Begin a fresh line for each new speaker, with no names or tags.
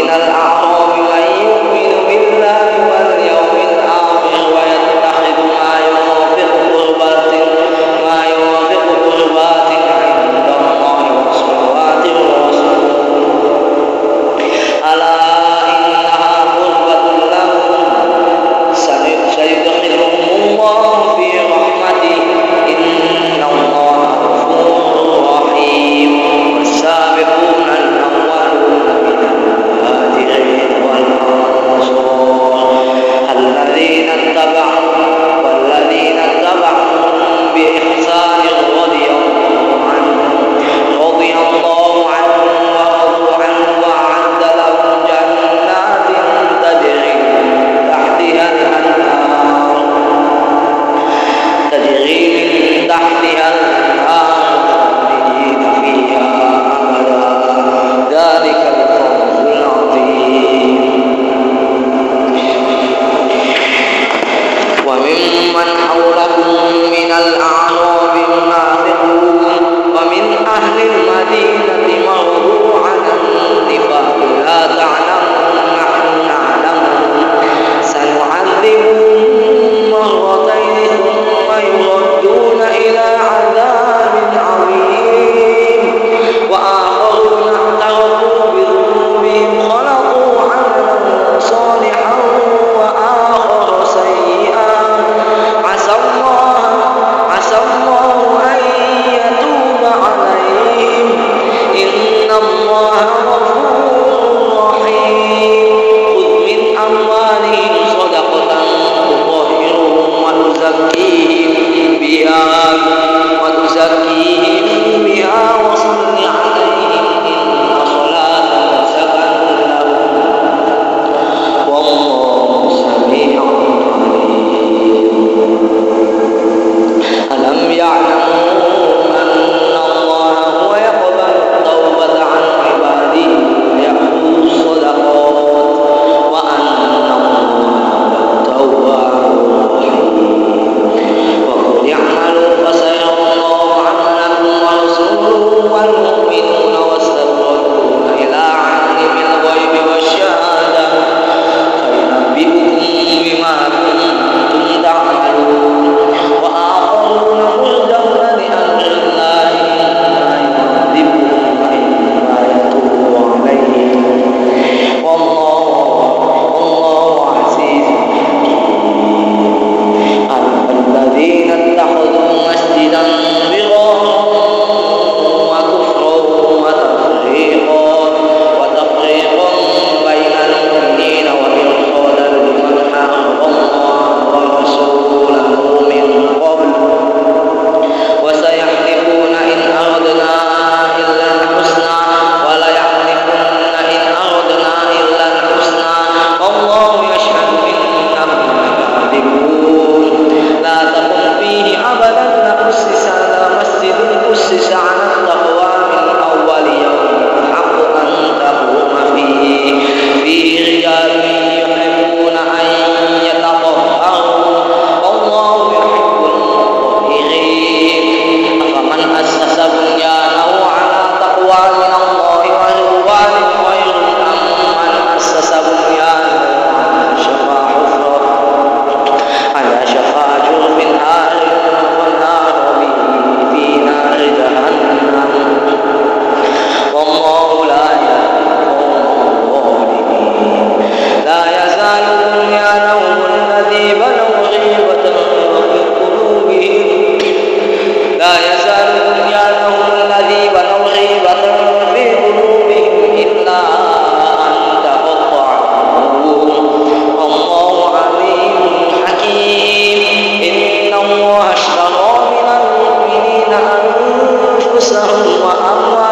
in the aqwa لأن واشتروا من المؤمنين أنفسهم وأموالهم